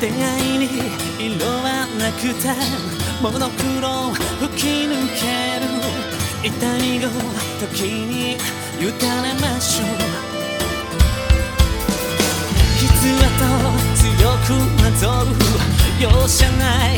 出会いに色はなくてモノクロ吹き抜ける。痛みを時に委ねましょう傷跡強くなぞる。容赦ない。